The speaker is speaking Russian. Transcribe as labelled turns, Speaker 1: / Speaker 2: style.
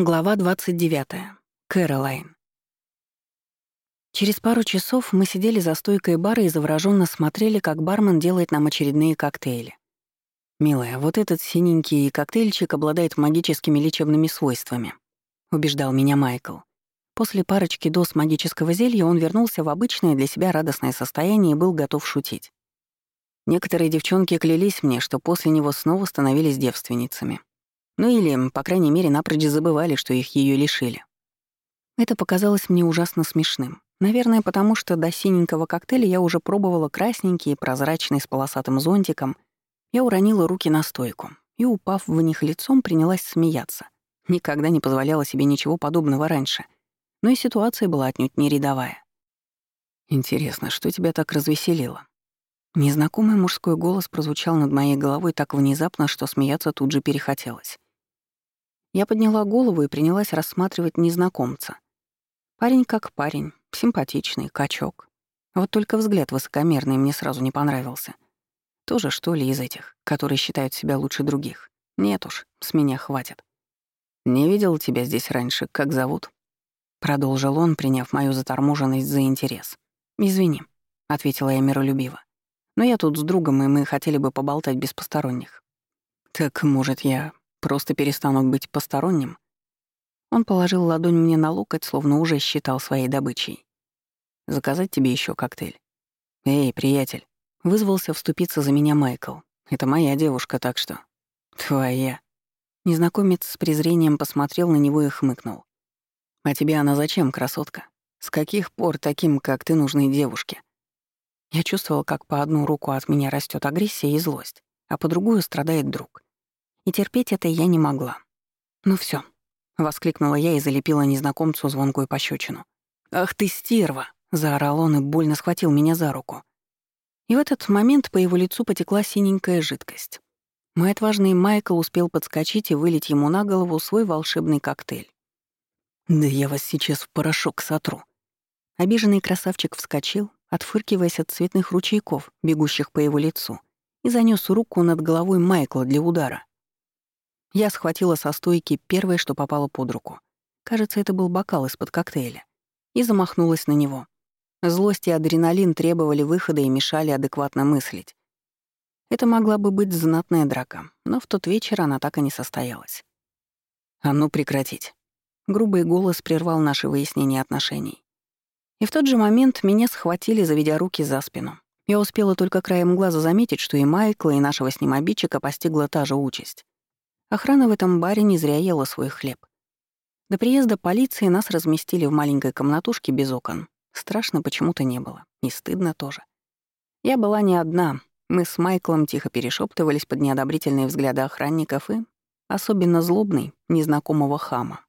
Speaker 1: Глава 29. Кэролайн. Через пару часов мы сидели за стойкой бара и завороженно смотрели, как бармен делает нам очередные коктейли. «Милая, вот этот синенький коктейльчик обладает магическими лечебными свойствами», — убеждал меня Майкл. После парочки доз магического зелья он вернулся в обычное для себя радостное состояние и был готов шутить. Некоторые девчонки клялись мне, что после него снова становились девственницами. Ну или, по крайней мере, напрочь забывали, что их ее лишили. Это показалось мне ужасно смешным. Наверное, потому что до синенького коктейля я уже пробовала красненький, прозрачный, с полосатым зонтиком. Я уронила руки на стойку и, упав в них лицом, принялась смеяться. Никогда не позволяла себе ничего подобного раньше. Но и ситуация была отнюдь не рядовая. «Интересно, что тебя так развеселило?» Незнакомый мужской голос прозвучал над моей головой так внезапно, что смеяться тут же перехотелось. Я подняла голову и принялась рассматривать незнакомца. Парень как парень, симпатичный, качок. Вот только взгляд высокомерный мне сразу не понравился. Тоже, что ли, из этих, которые считают себя лучше других? Нет уж, с меня хватит. «Не видел тебя здесь раньше, как зовут?» Продолжил он, приняв мою заторможенность за интерес. «Извини», — ответила я миролюбиво. «Но я тут с другом, и мы хотели бы поболтать без посторонних». «Так, может, я Просто перестанут быть посторонним. Он положил ладонь мне на локоть, словно уже считал своей добычей. «Заказать тебе еще коктейль?» «Эй, приятель!» Вызвался вступиться за меня Майкл. «Это моя девушка, так что...» «Твоя». Незнакомец с презрением посмотрел на него и хмыкнул. «А тебе она зачем, красотка? С каких пор таким, как ты, нужны девушке?» Я чувствовал, как по одну руку от меня растет агрессия и злость, а по другую страдает друг и терпеть это я не могла. «Ну все, воскликнула я и залепила незнакомцу звонкую пощечину. «Ах ты, стерва!» — заорал он и больно схватил меня за руку. И в этот момент по его лицу потекла синенькая жидкость. Мой отважный Майкл успел подскочить и вылить ему на голову свой волшебный коктейль. «Да я вас сейчас в порошок сотру». Обиженный красавчик вскочил, отфыркиваясь от цветных ручейков, бегущих по его лицу, и занёс руку над головой Майкла для удара. Я схватила со стойки первое, что попало под руку. Кажется, это был бокал из-под коктейля. И замахнулась на него. Злость и адреналин требовали выхода и мешали адекватно мыслить. Это могла бы быть знатная драка, но в тот вечер она так и не состоялась. «А ну прекратить!» Грубый голос прервал наше выяснение отношений. И в тот же момент меня схватили, заведя руки за спину. Я успела только краем глаза заметить, что и Майкла, и нашего с ним обидчика постигла та же участь. Охрана в этом баре не зря ела свой хлеб. До приезда полиции нас разместили в маленькой комнатушке без окон. Страшно почему-то не было. И стыдно тоже. Я была не одна. Мы с Майклом тихо перешептывались под неодобрительные взгляды охранников и, особенно злобный, незнакомого хама.